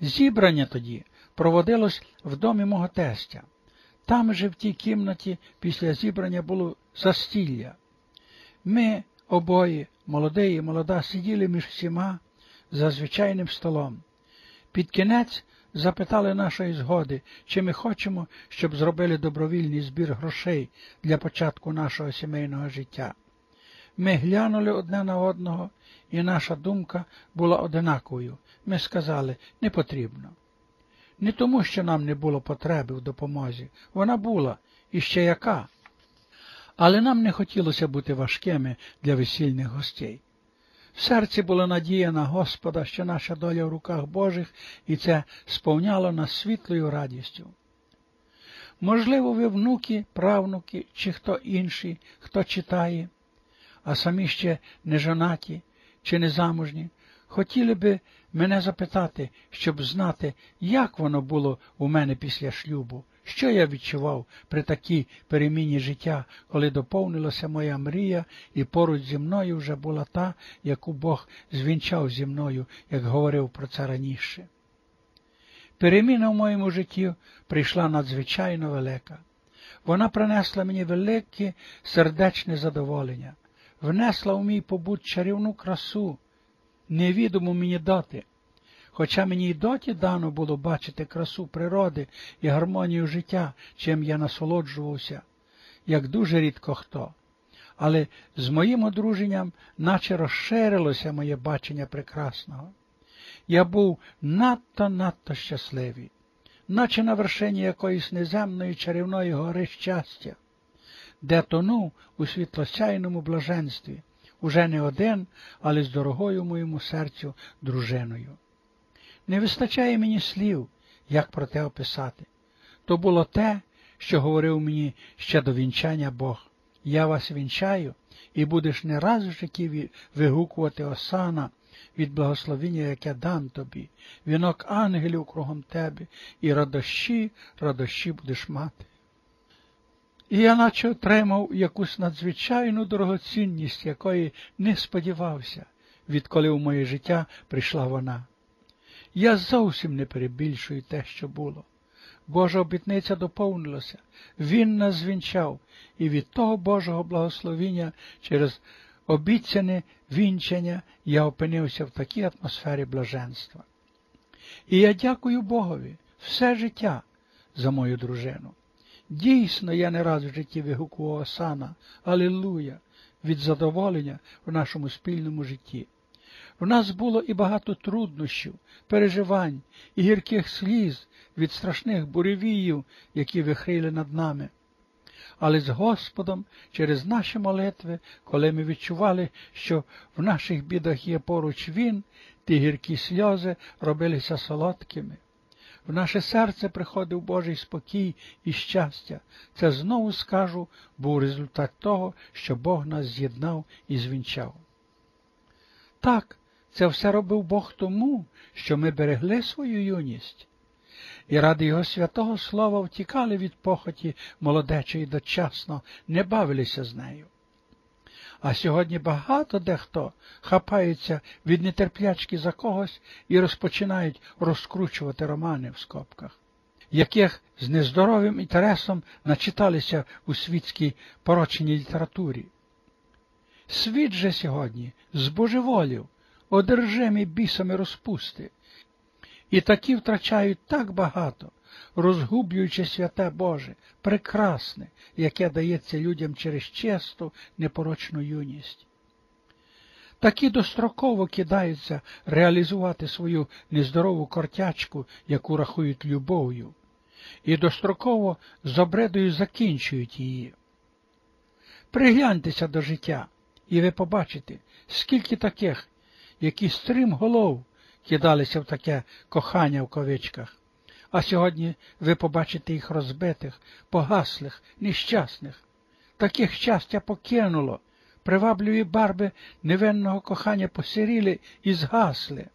Зібрання тоді проводилось в домі мого тестя. Там же в тій кімнаті після зібрання було застілля. Ми обоє, молодий і молода, сиділи між всіма за звичайним столом. Під кінець запитали нашої згоди, чи ми хочемо, щоб зробили добровільний збір грошей для початку нашого сімейного життя. Ми глянули одне на одного, і наша думка була одинаковою. Ми сказали, не потрібно. Не тому, що нам не було потреби в допомозі, вона була і ще яка. Але нам не хотілося бути важкими для весільних гостей. В серці була надія на Господа, що наша доля в руках Божих, і це сповняло нас світлою радістю. Можливо, ви внуки, правнуки чи хто інший, хто читає, а самі ще не жонаті чи не замужні, хотіли би мене запитати, щоб знати, як воно було у мене після шлюбу, що я відчував при такій переміні життя, коли доповнилася моя мрія, і поруч зі мною вже була та, яку Бог звінчав зі мною, як говорив про це раніше. Переміна в моєму житті прийшла надзвичайно велика. Вона принесла мені велике сердечне задоволення, внесла в мій побут чарівну красу, невідому мені доти. Хоча мені й доті дано було бачити красу природи і гармонію життя, чим я насолоджувався, як дуже рідко хто. Але з моїм одруженням наче розширилося моє бачення прекрасного. Я був надто надто щасливий, наче на вершині якоїсь неземної чарівної гори щастя, де тонув у світлосяйному блаженстві, уже не один, але з дорогою моєму серцю дружиною. Не вистачає мені слів, як про те описати. То було те, що говорив мені ще до вінчання Бог. Я вас вінчаю, і будеш не раз в житті вигукувати осана від благословення, яке дам тобі, вінок ангелів кругом тебе, і радощі, радощі будеш мати. І я наче отримав якусь надзвичайну дорогоцінність, якої не сподівався, відколи в моє життя прийшла вона. Я зовсім не перебільшую те, що було. Божа обітниця доповнилася, Він нас звінчав, і від того Божого благословіння через обіцяне вінчення я опинився в такій атмосфері блаженства. І я дякую Богові все життя за мою дружину. Дійсно, я не раз в житті вигукував Осана, Алілуя, від задоволення в нашому спільному житті. В нас було і багато труднощів, переживань і гірких сліз від страшних буревіїв, які вихрили над нами. Але з Господом через наші молитви, коли ми відчували, що в наших бідах є поруч Він, ті гіркі сльози робилися солодкими. В наше серце приходив Божий спокій і щастя. Це знову скажу, був результат того, що Бог нас з'єднав і звінчав. Так, це все робив Бог тому, що ми берегли свою юність. І ради Його святого Слова втікали від похоті молодечої дочасно, не бавилися з нею. А сьогодні багато дехто хапається від нетерплячки за когось і розпочинають розкручувати романи в скобках, яких з нездоровим інтересом начиталися у світській порочній літературі. Світ же сьогодні збожеволів, одержимі бісами розпусти, і такі втрачають так багато, розгублюючи святе Боже, прекрасне, яке дається людям через чисту, непорочну юність. Такі достроково кидаються реалізувати свою нездорову кортячку, яку рахують любов'ю, і достроково з обредою закінчують її. Пригляньтеся до життя, і ви побачите, скільки таких, які стрим голов кидалися в таке кохання в ковичках. А сьогодні ви побачите їх розбитих, погаслих, нещасних. Таких щастя покинуло, привабливі барби невинного кохання посиріли і згасли.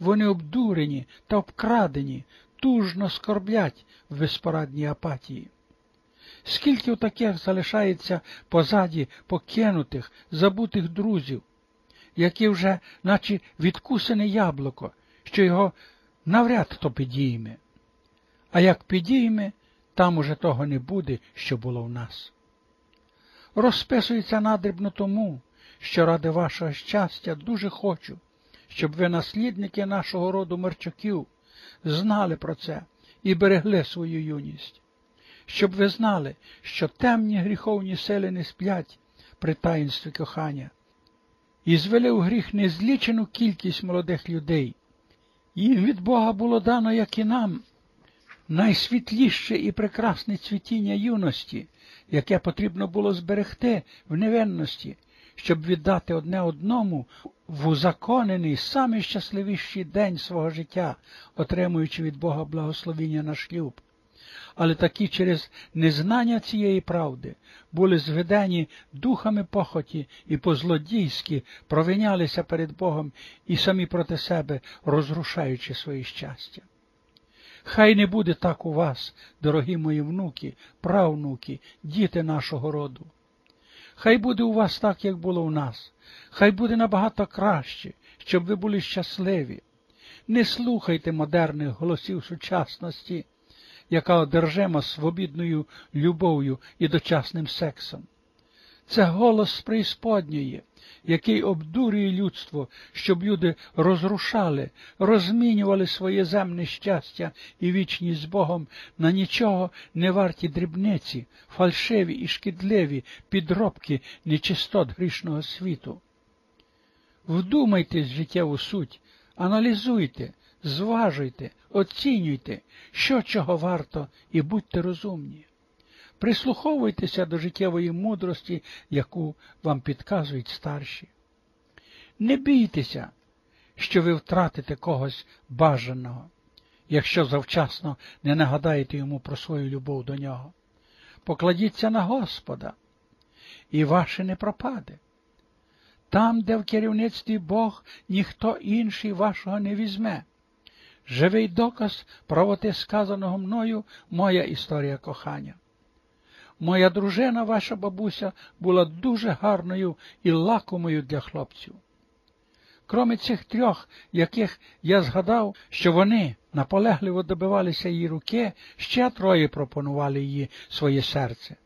Вони обдурені та обкрадені, тужно скорблять в безпорадній апатії. Скільки у таких залишається позаді покинутих, забутих друзів, які вже, наче відкусене яблуко, що його навряд хто підійме. А як підійме, там уже того не буде, що було в нас. Розписується надрібно тому, що ради вашого щастя дуже хочу, щоб ви, наслідники нашого роду мерчуків, знали про це і берегли свою юність, щоб ви знали, що темні гріховні сили не сплять при таїнстві кохання, і звели у гріх незлічену кількість молодих людей. Їм від Бога було дано, як і нам, найсвітліше і прекрасне цвітіння юності, яке потрібно було зберегти в невинності, щоб віддати одне одному в узаконений самий щасливіший день свого життя, отримуючи від Бога благословіння на шлюб. Але такі через незнання цієї правди були зведені духами похоті і по-злодійськи провинялися перед Богом і самі проти себе, розрушаючи своє щастя. Хай не буде так у вас, дорогі мої внуки, правнуки, діти нашого роду. Хай буде у вас так, як було у нас, хай буде набагато краще, щоб ви були щасливі. Не слухайте модерних голосів сучасності, яка одержима свобідною любов'ю і дочасним сексом. Це голос преісподньої, який обдурює людство, щоб люди розрушали, розмінювали своє земне щастя і вічність з Богом на нічого не варті дрібниці, фальшиві і шкідливі підробки нечистот грішного світу. Вдумайтесь в життєву суть, аналізуйте, зважуйте, оцінюйте, що чого варто, і будьте розумні. Прислуховуйтеся до життєвої мудрості, яку вам підказують старші. Не бійтеся, що ви втратите когось бажаного, якщо завчасно не нагадаєте йому про свою любов до нього. Покладіться на Господа, і ваше не пропаде. Там, де в керівництві Бог, ніхто інший вашого не візьме. Живий доказ правоти сказаного мною моя історія кохання. Моя дружина, ваша бабуся, була дуже гарною і лакомою для хлопців. Кроме цих трьох, яких я згадав, що вони наполегливо добивалися її руки, ще троє пропонували їй своє серце.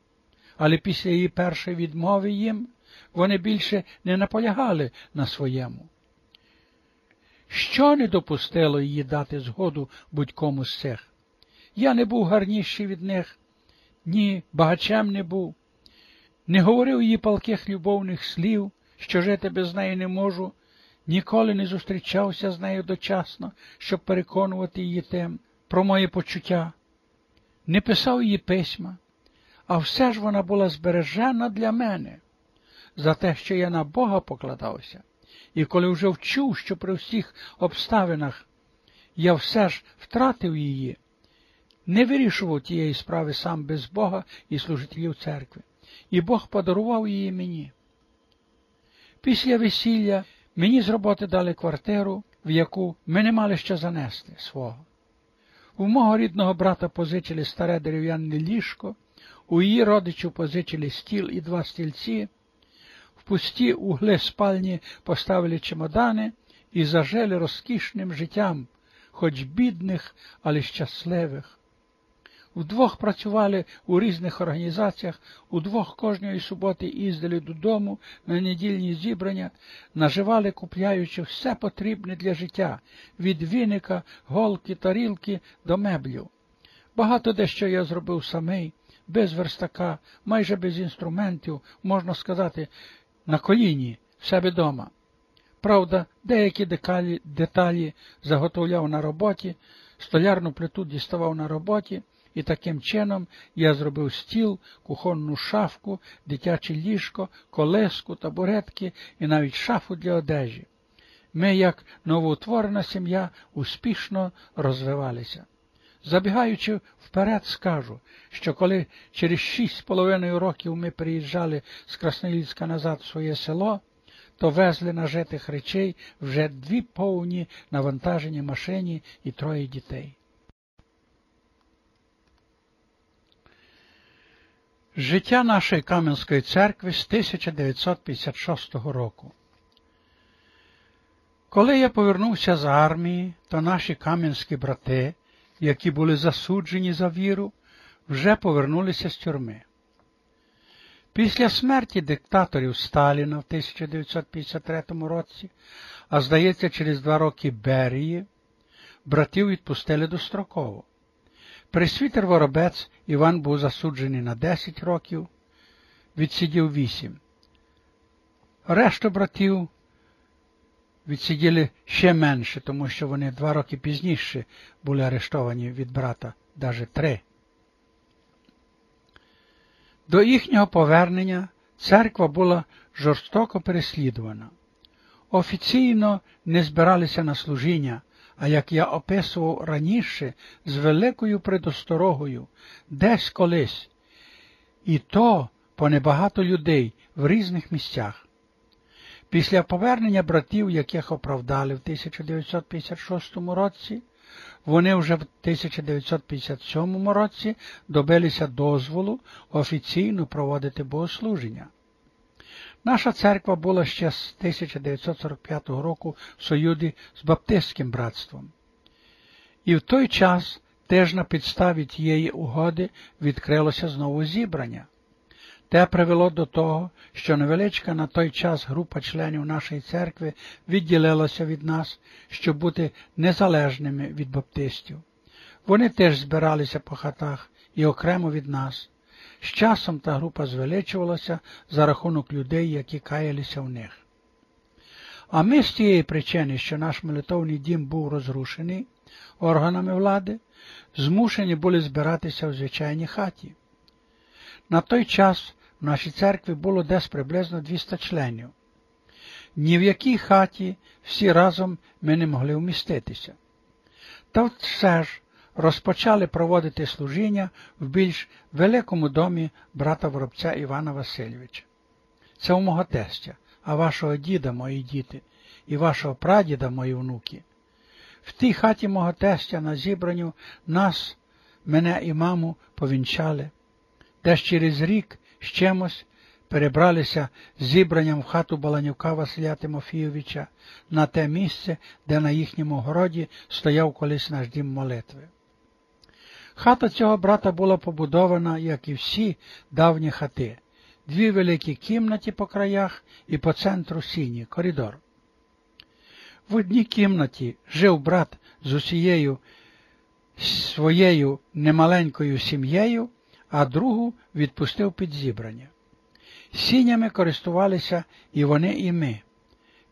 Але після її першої відмови їм вони більше не наполягали на своєму. Що не допустило її дати згоду будь-кому з цих? Я не був гарніший від них, ні багачем не був, не говорив їй палких любовних слів, що жити без неї не можу, ніколи не зустрічався з нею дочасно, щоб переконувати її тим про моє почуття, не писав її письма, а все ж вона була збережена для мене за те, що я на Бога покладався, і коли вже вчув, що при всіх обставинах я все ж втратив її, не вирішував тієї справи сам без Бога і служителів церкви, і Бог подарував її мені. Після весілля мені з роботи дали квартиру, в яку ми не мали що занести свого. У мого рідного брата позичили старе дерев'яне ліжко, у її родичів позичили стіл і два стільці, в пусті угли спальні поставили чемодани і зажили розкішним життям, хоч бідних, але щасливих. Вдвох працювали у різних організаціях, удвох кожної суботи їздили додому на недільні зібрання, наживали, купляючи все потрібне для життя від віника, голки, тарілки до меблів. Багато дещо я зробив самий, без верстака, майже без інструментів, можна сказати, на коліні, в себе дома. Правда, деякі деталі, деталі заготовляв на роботі, столярну плиту діставав на роботі. І таким чином я зробив стіл, кухонну шафку, дитяче ліжко, колеску, табуретки і навіть шафу для одежі. Ми, як новоутворена сім'я, успішно розвивалися. Забігаючи вперед, скажу, що коли через шість з половиною років ми приїжджали з Красноліцька назад в своє село, то везли нажитих речей вже дві повні навантажені машині і троє дітей. Життя нашої Кам'янської церкви з 1956 року. Коли я повернувся з армії, то наші кам'янські брати, які були засуджені за віру, вже повернулися з тюрми. Після смерті диктаторів Сталіна в 1953 році, а здається, через два роки Берії, братів відпустили достроково. Присвітер Воробець Іван був засуджений на 10 років, відсидів 8. Решту братів відсиділи ще менше, тому що вони два роки пізніше були арештовані від брата, навіть три. До їхнього повернення церква була жорстоко переслідувана. Офіційно не збиралися на служіння, а як я описував раніше, з великою предосторогою, десь колись, і то по небагато людей в різних місцях. Після повернення братів, яких оправдали в 1956 році, вони вже в 1957 році добилися дозволу офіційно проводити богослуження. Наша церква була ще з 1945 року в союзі з Баптистським братством. І в той час теж на підставі тієї угоди відкрилося знову зібрання. Те привело до того, що невеличка на той час група членів нашої церкви відділилася від нас, щоб бути незалежними від баптистів. Вони теж збиралися по хатах і окремо від нас. З часом та група звеличувалася за рахунок людей, які каялися в них. А ми з тієї причини, що наш молитовний дім був розрушений органами влади, змушені були збиратися в звичайній хаті. На той час в нашій церкві було десь приблизно 200 членів. Ні в якій хаті всі разом ми не могли вміститися. Та все ж розпочали проводити служіння в більш великому домі брата воробця Івана Васильовича. Це у мого тестя, а вашого діда, мої діти, і вашого прадіда, мої внуки. В тій хаті мого тестя на зібранню нас, мене і маму повінчали. Десь через рік з чимось перебралися зібранням в хату Баланюка Василя Тимофійовича на те місце, де на їхньому городі стояв колись наш дім молитви. Хата цього брата була побудована, як і всі давні хати, дві великі кімнаті по краях і по центру сіні, коридор. В одній кімнаті жив брат з усією своєю немаленькою сім'єю, а другу відпустив під зібрання. Сінями користувалися і вони, і ми.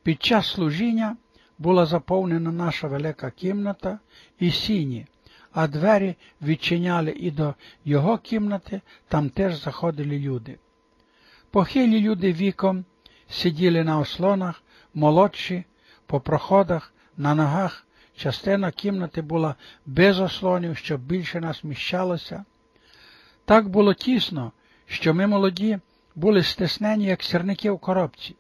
Під час служіння була заповнена наша велика кімната і сіні, а двері відчиняли і до його кімнати, там теж заходили люди. Похилі люди віком сиділи на ослонах, молодші, по проходах, на ногах. Частина кімнати була без ослонів, щоб більше нас міщалося. Так було тісно, що ми молоді були стиснені, як сірники в коробці.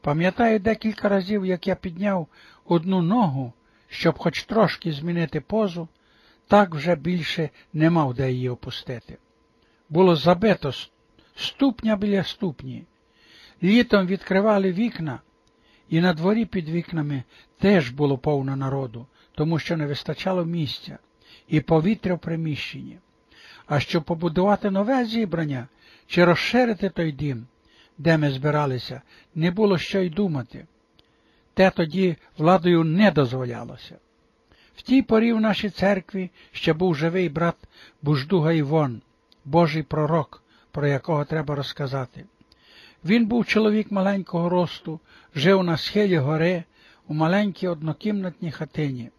Пам'ятаю декілька разів, як я підняв одну ногу, щоб хоч трошки змінити позу, так вже більше не мав де її опустити. Було забито ступня біля ступні. Літом відкривали вікна, і на дворі під вікнами теж було повно народу, тому що не вистачало місця і повітря в приміщенні. А щоб побудувати нове зібрання чи розширити той дім, де ми збиралися, не було що й думати. Те тоді владою не дозволялося. В тій порі в нашій церкві ще був живий брат Буждуга Івон, Божий пророк, про якого треба розказати. Він був чоловік маленького росту, жив на схилі гори у маленькій однокімнатній хатині,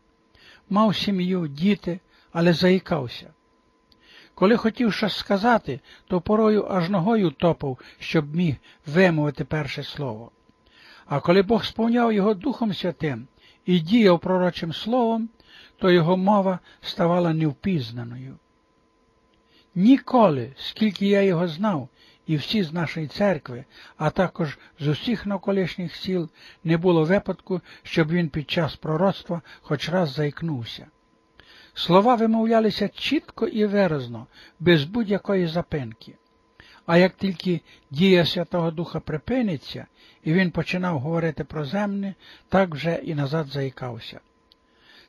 мав сім'ю, діти, але заїкався. Коли хотів щось сказати, то порою аж ногою топав, щоб міг вимовити перше слово. А коли Бог сповняв його Духом Святим і діяв пророчим словом, то його мова ставала невпізнаною. Ніколи, скільки я його знав, і всі з нашої церкви, а також з усіх навколишніх сіл, не було випадку, щоб він під час пророцтва хоч раз заікнувся. Слова вимовлялися чітко і виразно, без будь-якої запинки. А як тільки дія Святого Духа припиниться, і він починав говорити про земне, так вже і назад заїкався.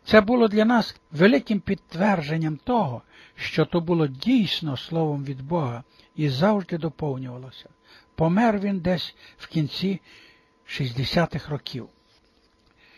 Це було для нас великим підтвердженням того, що то було дійсно словом від Бога і завжди доповнювалося. Помер він десь в кінці 60-х років.